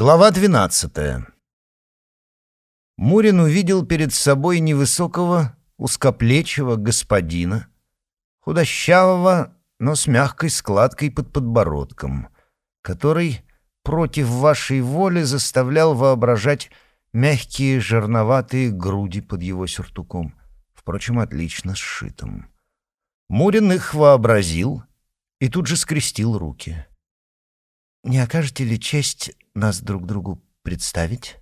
Глава 12. Мурин увидел перед собой невысокого, узкоплечего господина, худощавого, но с мягкой складкой под подбородком, который против вашей воли заставлял воображать мягкие жирноватые груди под его сюртуком, впрочем, отлично сшитым. Мурин их вообразил и тут же скрестил руки. «Не окажете ли честь нас друг другу представить?»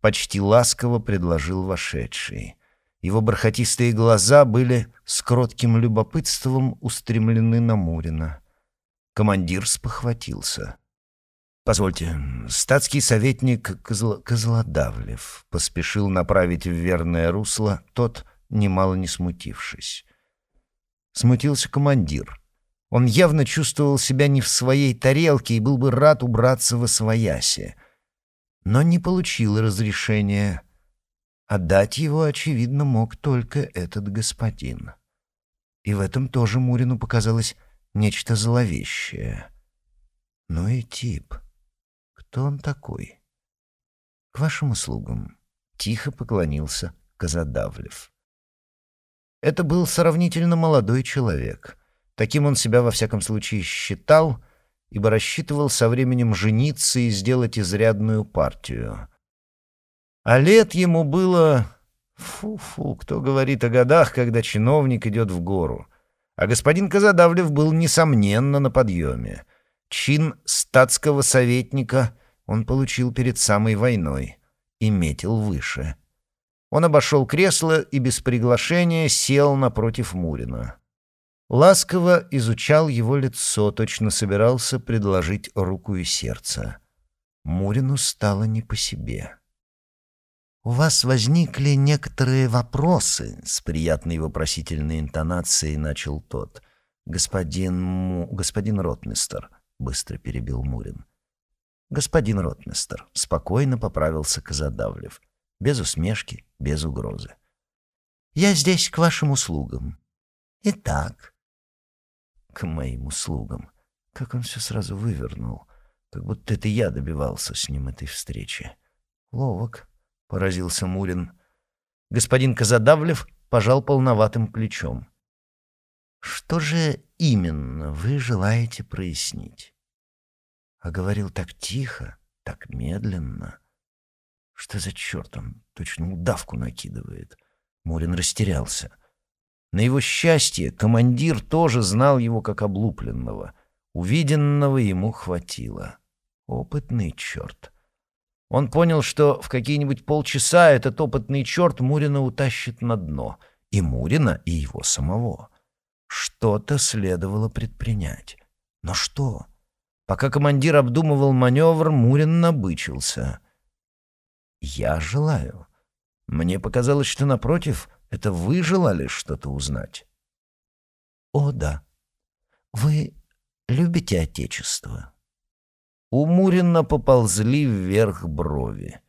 Почти ласково предложил вошедший. Его бархатистые глаза были с кротким любопытством устремлены на Мурина. Командир спохватился. «Позвольте, статский советник Козл... Козлодавлев поспешил направить в верное русло тот, немало не смутившись. Смутился командир. Он явно чувствовал себя не в своей тарелке и был бы рад убраться во свояси. Но не получил разрешения. Отдать его, очевидно, мог только этот господин. И в этом тоже Мурину показалось нечто зловещее. Ну и тип. Кто он такой? К вашим услугам. Тихо поклонился Казадавлев. Это был сравнительно молодой человек — Таким он себя во всяком случае считал, ибо рассчитывал со временем жениться и сделать изрядную партию. А лет ему было... Фу-фу, кто говорит о годах, когда чиновник идет в гору. А господин Казадавлев был, несомненно, на подъеме. Чин статского советника он получил перед самой войной и метил выше. Он обошел кресло и без приглашения сел напротив Мурина. Ласково изучал его лицо, точно собирался предложить руку и сердце. Мурину стало не по себе. «У вас возникли некоторые вопросы», — с приятной вопросительной интонацией начал тот. «Господин Му... господин Ротмистер», — быстро перебил Мурин. «Господин Ротмистер», — спокойно поправился Казадавлев. Без усмешки, без угрозы. «Я здесь к вашим услугам. Итак, к моим услугам. Как он все сразу вывернул. Как будто это я добивался с ним этой встречи. Ловок, — поразился Мурин. Господин Казадавлев пожал полноватым плечом. Что же именно вы желаете прояснить? А говорил так тихо, так медленно. Что за черт он точно удавку накидывает? Мурин растерялся. — на его счастье командир тоже знал его как облупленного. Увиденного ему хватило. Опытный черт. Он понял, что в какие-нибудь полчаса этот опытный черт Мурина утащит на дно. И Мурина, и его самого. Что-то следовало предпринять. Но что? Пока командир обдумывал маневр, Мурин набычился. «Я желаю. Мне показалось, что, напротив, это вы желали что-то узнать? О, да. Вы любите Отечество? У Мурина поползли вверх брови.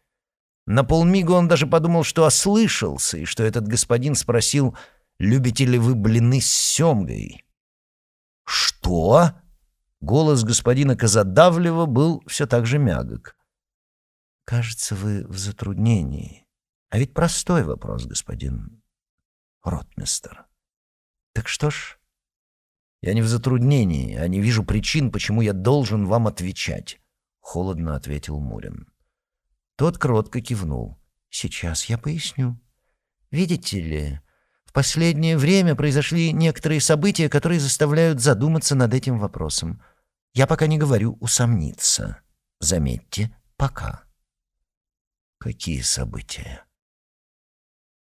На полмига он даже подумал, что ослышался, и что этот господин спросил, «Любите ли вы блины с семгой?» «Что?» Голос господина Казадавлева был все так же мягок. «Кажется, вы в затруднении. А ведь простой вопрос, господин ротмистер. Так что ж, я не в затруднении, а не вижу причин, почему я должен вам отвечать, холодно ответил Мурин. Тот кротко кивнул. Сейчас я поясню. Видите ли, в последнее время произошли некоторые события, которые заставляют задуматься над этим вопросом. Я пока не говорю усомниться. Заметьте, пока. Какие события?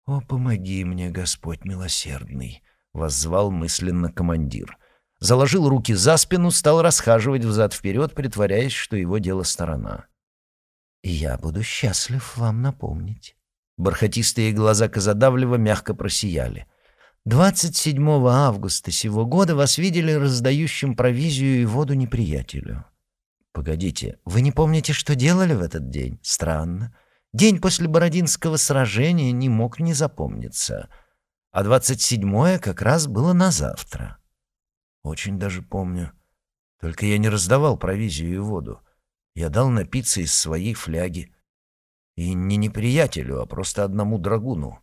«О, помоги мне, Господь милосердный!» — воззвал мысленно командир. Заложил руки за спину, стал расхаживать взад-вперед, притворяясь, что его дело сторона. «И я буду счастлив вам напомнить». Бархатистые глаза Казадавлева мягко просияли. «27 августа сего года вас видели раздающим провизию и воду неприятелю». «Погодите, вы не помните, что делали в этот день? Странно. День после Бородинского сражения не мог не запомниться, а двадцать седьмое как раз было на завтра. Очень даже помню. Только я не раздавал провизию и воду. Я дал напиться из своей фляги. И не неприятелю, а просто одному драгуну.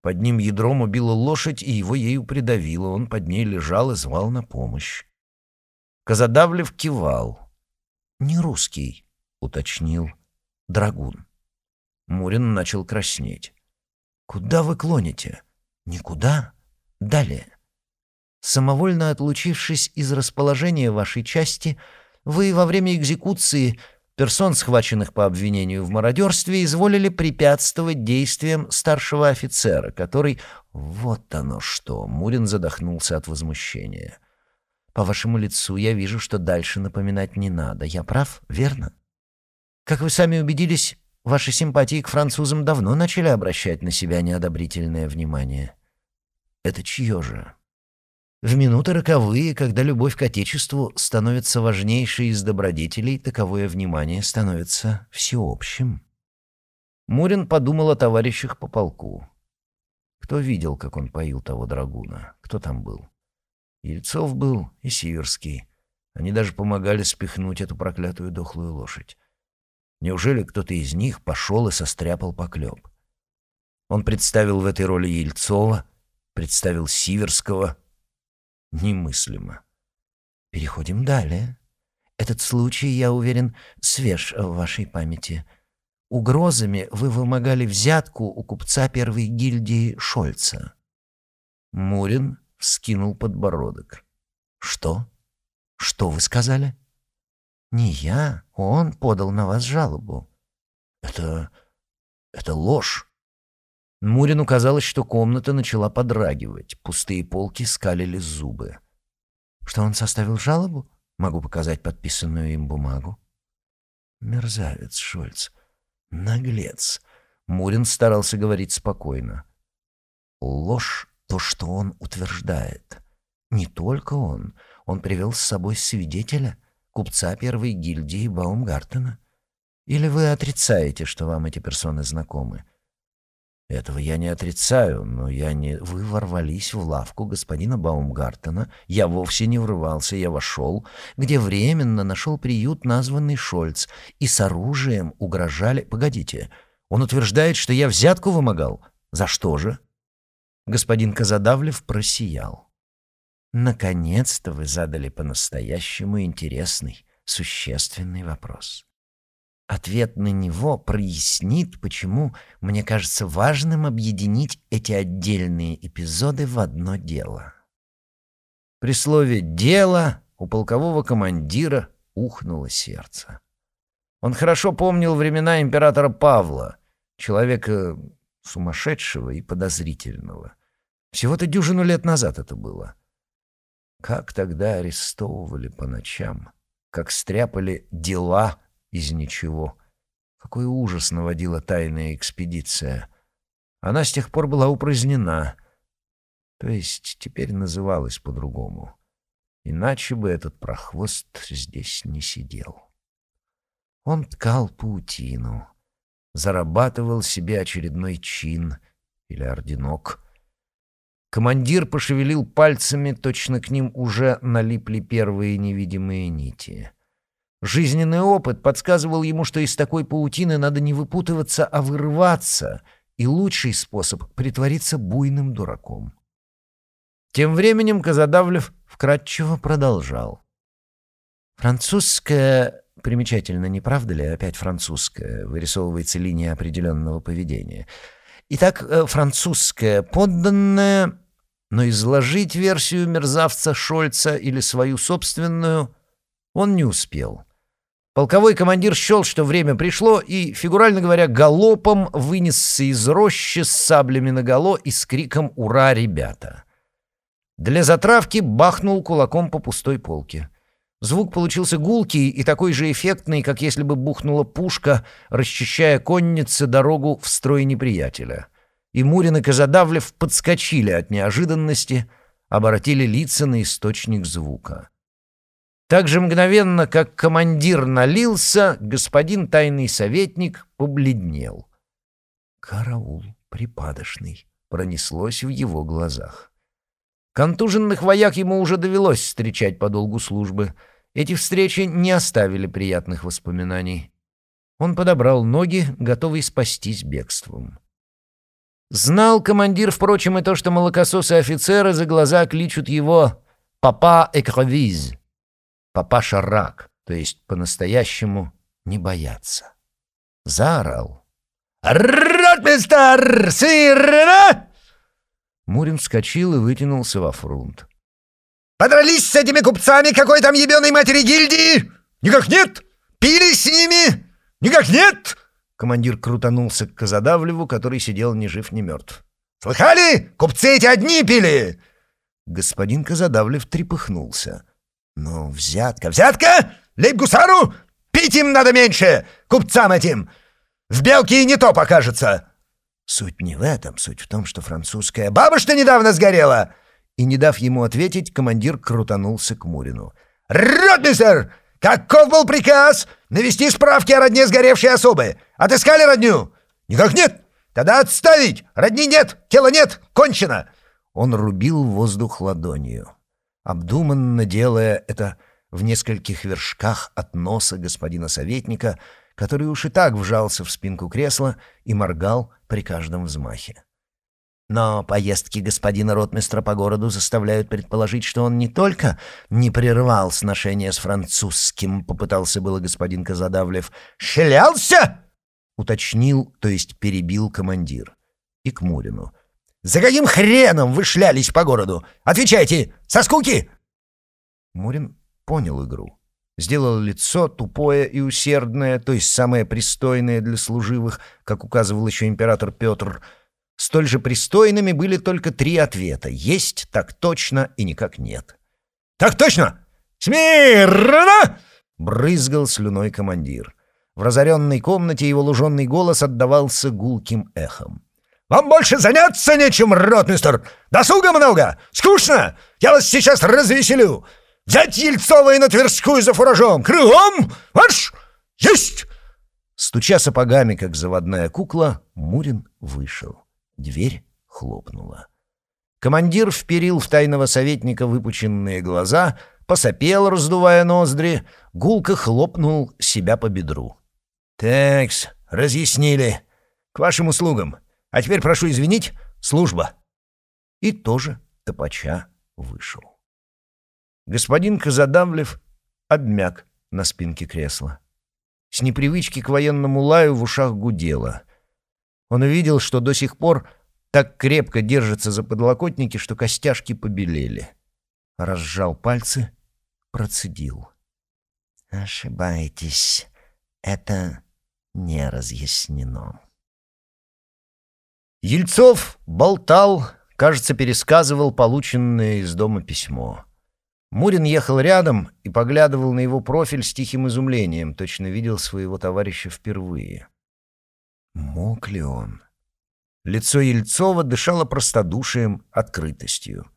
Под ним ядром убила лошадь, и его ею придавило. Он под ней лежал и звал на помощь. Казадавлев кивал. «Не русский», — уточнил драгун. Мурин начал краснеть. «Куда вы клоните?» «Никуда. Далее. Самовольно отлучившись из расположения вашей части, вы во время экзекуции персон, схваченных по обвинению в мародерстве, изволили препятствовать действиям старшего офицера, который... Вот оно что! Мурин задохнулся от возмущения. По вашему лицу я вижу, что дальше напоминать не надо. Я прав, верно? Как вы сами убедились, ваши симпатии к французам давно начали обращать на себя неодобрительное внимание. Это чье же? В минуты роковые, когда любовь к Отечеству становится важнейшей из добродетелей, таковое внимание становится всеобщим. Мурин подумал о товарищах по полку. Кто видел, как он поил того драгуна? Кто там был? Ельцов был и Сиверский. Они даже помогали спихнуть эту проклятую дохлую лошадь. Неужели кто-то из них пошел и состряпал поклеп? Он представил в этой роли Ельцова, представил Сиверского — Немыслимо. Переходим далее. Этот случай, я уверен, свеж в вашей памяти. Угрозами вы вымогали взятку у купца первой гильдии Шольца. Мурин вскинул подбородок. Что? Что вы сказали? Не я, он подал на вас жалобу. Это... это ложь. Мурину казалось, что комната начала подрагивать, пустые полки скалили зубы. Что он составил жалобу? Могу показать подписанную им бумагу. Мерзавец Шольц. Наглец. Мурин старался говорить спокойно. Ложь — то, что он утверждает. Не только он. Он привел с собой свидетеля, купца первой гильдии Баумгартена. Или вы отрицаете, что вам эти персоны знакомы? Этого я не отрицаю, но я не... Вы ворвались в лавку господина Баумгартена. Я вовсе не врывался, я вошел, где временно нашел приют названный Шольц, и с оружием угрожали... Погодите, он утверждает, что я взятку вымогал. За что же? Господин Казадавлев просиял. Наконец-то вы задали по-настоящему интересный, существенный вопрос. Ответ на него прояснит, почему мне кажется важным объединить эти отдельные эпизоды в одно дело. При слове «дело» у полкового командира ухнуло сердце. Он хорошо помнил времена императора Павла, человека сумасшедшего и подозрительного. Всего-то дюжину лет назад это было. Как тогда арестовывали по ночам, как стряпали дела из ничего. Какой ужас наводила тайная экспедиция. Она с тех пор была упразднена. То есть теперь называлась по-другому. Иначе бы этот прохвост здесь не сидел. Он ткал паутину, зарабатывал себе очередной чин или орденок. Командир пошевелил пальцами, точно к ним уже налипли первые невидимые нити — Жизненный опыт подсказывал ему, что из такой паутины надо не выпутываться, а вырываться, и лучший способ — притвориться буйным дураком. Тем временем Казадавлев вкратчиво продолжал. «Французская...» Примечательно, не правда ли? Опять французская. Вырисовывается линия определенного поведения. Итак, э, французская подданная, но изложить версию мерзавца Шольца или свою собственную он не успел. Полковой командир счел, что время пришло, и, фигурально говоря, галопом вынесся из рощи с саблями наголо и с криком «Ура, ребята!». Для затравки бахнул кулаком по пустой полке. Звук получился гулкий и такой же эффектный, как если бы бухнула пушка, расчищая коннице дорогу в строй неприятеля. И Мурин и Казадавлев подскочили от неожиданности, обратили лица на источник звука. Так же мгновенно, как командир налился, господин тайный советник побледнел. «Караул припадочный», — пронеслось в его глазах. Контуженных вояк ему уже довелось встречать по долгу службы, эти встречи не оставили приятных воспоминаний. Он подобрал ноги, готовый спастись бегством. Знал командир, впрочем, и то, что молокососы офицеры за глаза кличут его «папа Экровиз», «папа Шарак», то есть по-настоящему не бояться. Заорал. «Ротмистер! Сирена!» Мурин вскочил и вытянулся во фрунт. «Подрались с этими купцами какой там ебеной матери гильдии? Никак нет! Пили с ними? Никак нет!» Командир крутанулся к Казадавлеву, который сидел ни жив, ни мертв. «Слыхали? Купцы эти одни пили!» Господин Казадавлев трепыхнулся. «Ну, взятка, взятка! Лейб-гусару! Пить им надо меньше! Купцам этим! В белке и не то покажется!» Суть не в этом, суть в том, что французская бабушка недавно сгорела. И не дав ему ответить, командир крутанулся к Мурину. «Ротмистер! Каков был приказ? Навести справки о родне сгоревшей особы. Отыскали родню? Никак нет. Тогда отставить. Родни нет, тела нет, кончено. Он рубил воздух ладонью, обдуманно делая это в нескольких вершках от носа господина советника, который уж и так вжался в спинку кресла и моргал при каждом взмахе. Но поездки господина ротмистра по городу заставляют предположить, что он не только не прервал сношение с французским, попытался было господин Казадавлев, «Шлялся!» — уточнил, то есть перебил командир. И к Мурину. «За каким хреном вы шлялись по городу? Отвечайте! Со скуки!» Мурин понял игру. Сделал лицо тупое и усердное, то есть самое пристойное для служивых, как указывал еще император Петр. Столь же пристойными были только три ответа — есть, так точно и никак нет. «Так точно! Смирно!» — брызгал слюной командир. В разоренной комнате его луженный голос отдавался гулким эхом. «Вам больше заняться нечем, ротмистер! Досуга много! Скучно! Я вас сейчас развеселю! Взять Ельцова и на Тверскую за фуражом! Крылом! Марш! Есть!» Стуча сапогами, как заводная кукла, Мурин вышел. Дверь хлопнула. Командир вперил в тайного советника выпученные глаза, посопел, раздувая ноздри, гулко хлопнул себя по бедру. «Такс, разъяснили. К вашим услугам. А теперь прошу извинить, служба». И тоже топача вышел. Господин Казадавлев обмяк на спинке кресла. С непривычки к военному лаю в ушах гудело. Он увидел, что до сих пор так крепко держится за подлокотники, что костяшки побелели. Разжал пальцы, процедил. «Ошибаетесь. Это не разъяснено». Ельцов болтал, кажется, пересказывал полученное из дома письмо. Мурин ехал рядом и поглядывал на его профиль с тихим изумлением, точно видел своего товарища впервые. Мог ли он? Лицо Ельцова дышало простодушием, открытостью.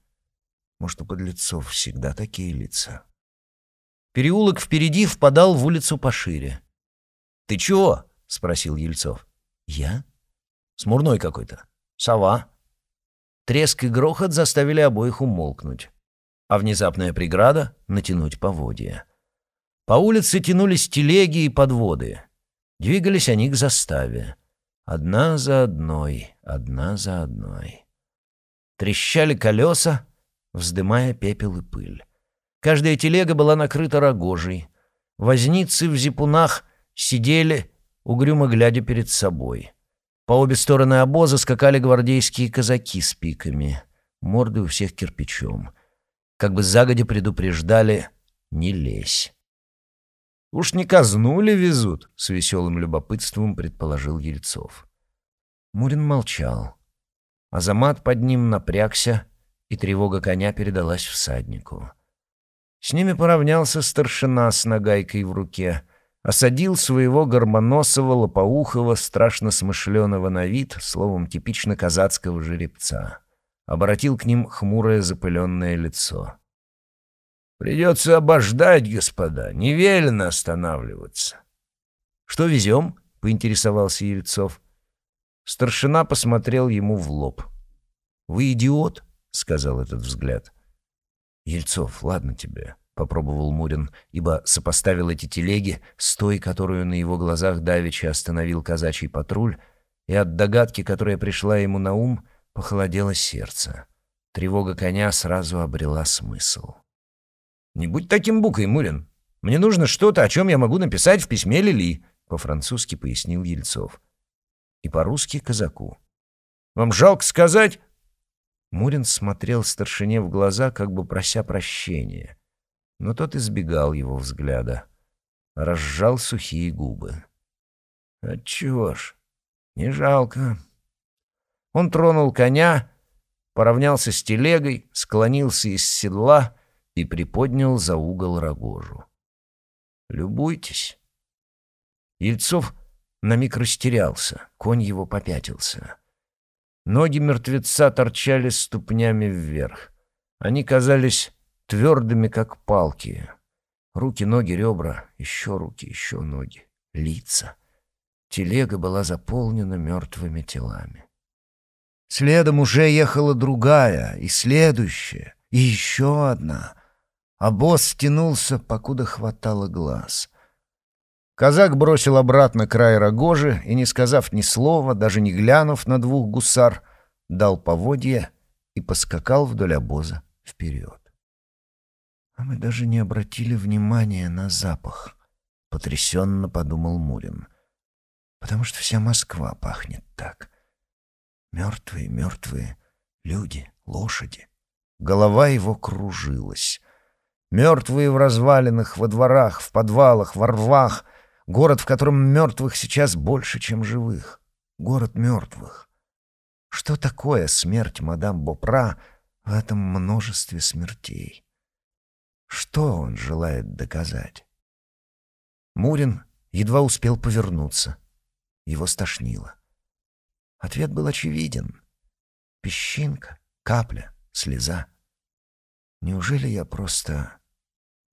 Может, у подлецов всегда такие лица? Переулок впереди впадал в улицу пошире. «Ты чего?» — спросил Ельцов. «Я?» «Смурной какой-то. Сова». Треск и грохот заставили обоих умолкнуть а внезапная преграда — натянуть поводья. По улице тянулись телеги и подводы. Двигались они к заставе. Одна за одной, одна за одной. Трещали колеса, вздымая пепел и пыль. Каждая телега была накрыта рогожей. Возницы в зипунах сидели, угрюмо глядя перед собой. По обе стороны обоза скакали гвардейские казаки с пиками. Морды у всех кирпичом — как бы загодя предупреждали «не лезь». «Уж не казну ли везут?» — с веселым любопытством предположил Ельцов. Мурин молчал. Азамат под ним напрягся, и тревога коня передалась всаднику. С ними поравнялся старшина с нагайкой в руке, осадил своего горбоносого, лопоухого, страшно смышленого на вид, словом, типично казацкого жеребца обратил к ним хмурое запыленное лицо. «Придется обождать, господа, не велено останавливаться». «Что везем?» — поинтересовался Ельцов. Старшина посмотрел ему в лоб. «Вы идиот?» — сказал этот взгляд. «Ельцов, ладно тебе. — попробовал Мурин, ибо сопоставил эти телеги с той, которую на его глазах давеча остановил казачий патруль, и от догадки, которая пришла ему на ум, похолодело сердце. Тревога коня сразу обрела смысл. «Не будь таким букой, Мурин. Мне нужно что-то, о чем я могу написать в письме Лили», — по-французски пояснил Ельцов. И по-русски казаку. «Вам жалко сказать?» Мурин смотрел старшине в глаза, как бы прося прощения. Но тот избегал его взгляда. Разжал сухие губы. «Отчего ж? Не жалко». Он тронул коня, поравнялся с телегой, склонился из седла и приподнял за угол рогожу. «Любуйтесь». Ельцов на миг растерялся, конь его попятился. Ноги мертвеца торчали ступнями вверх. Они казались твердыми, как палки. Руки, ноги, ребра, еще руки, еще ноги, лица. Телега была заполнена мертвыми телами. Следом уже ехала другая, и следующая, и еще одна. А босс стянулся, покуда хватало глаз. Казак бросил обратно край рогожи и, не сказав ни слова, даже не глянув на двух гусар, дал поводья и поскакал вдоль обоза вперед. А мы даже не обратили внимания на запах, — потрясенно подумал Мурин. Потому что вся Москва пахнет так. Мертвые, мертвые люди, лошади. Голова его кружилась. Мертвые в развалинах, во дворах, в подвалах, во рвах. Город, в котором мертвых сейчас больше, чем живых. Город мертвых. Что такое смерть мадам Бопра в этом множестве смертей? Что он желает доказать? Мурин едва успел повернуться. Его стошнило. Ответ был очевиден. Песчинка, капля, слеза. Неужели я просто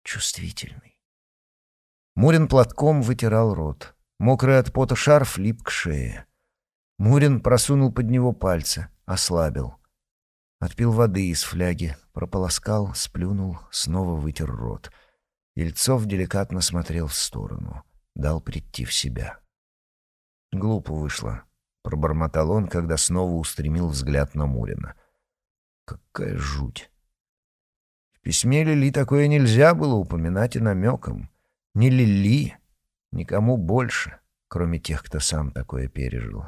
чувствительный? Мурин платком вытирал рот. Мокрый от пота шарф лип к шее. Мурин просунул под него пальцы, ослабил. Отпил воды из фляги, прополоскал, сплюнул, снова вытер рот. Ельцов деликатно смотрел в сторону, дал прийти в себя. Глупо вышло, пробормотал он, когда снова устремил взгляд на Мурина. Какая жуть! В письме Лили такое нельзя было упоминать и намеком. Ни Лили, никому больше, кроме тех, кто сам такое пережил.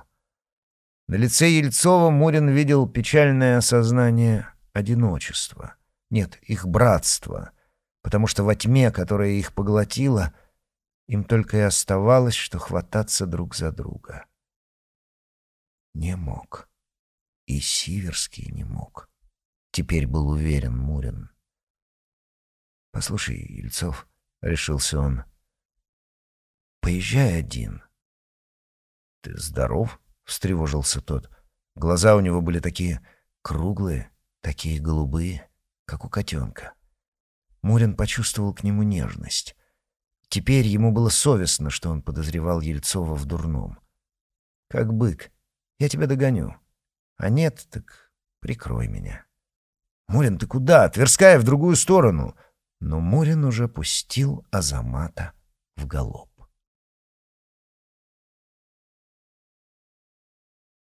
На лице Ельцова Мурин видел печальное осознание одиночества. Нет, их братства, потому что во тьме, которая их поглотила, им только и оставалось, что хвататься друг за друга. Не мог. И Сиверский не мог. Теперь был уверен Мурин. «Послушай, Ельцов», — решился он, — «поезжай один». «Ты здоров?» — встревожился тот. Глаза у него были такие круглые, такие голубые, как у котенка. Мурин почувствовал к нему нежность. Теперь ему было совестно, что он подозревал Ельцова в дурном. «Как бык. Я тебя догоню. А нет, так прикрой меня». «Мурин, ты куда? Тверская в другую сторону!» Но Мурин уже пустил Азамата в галоп.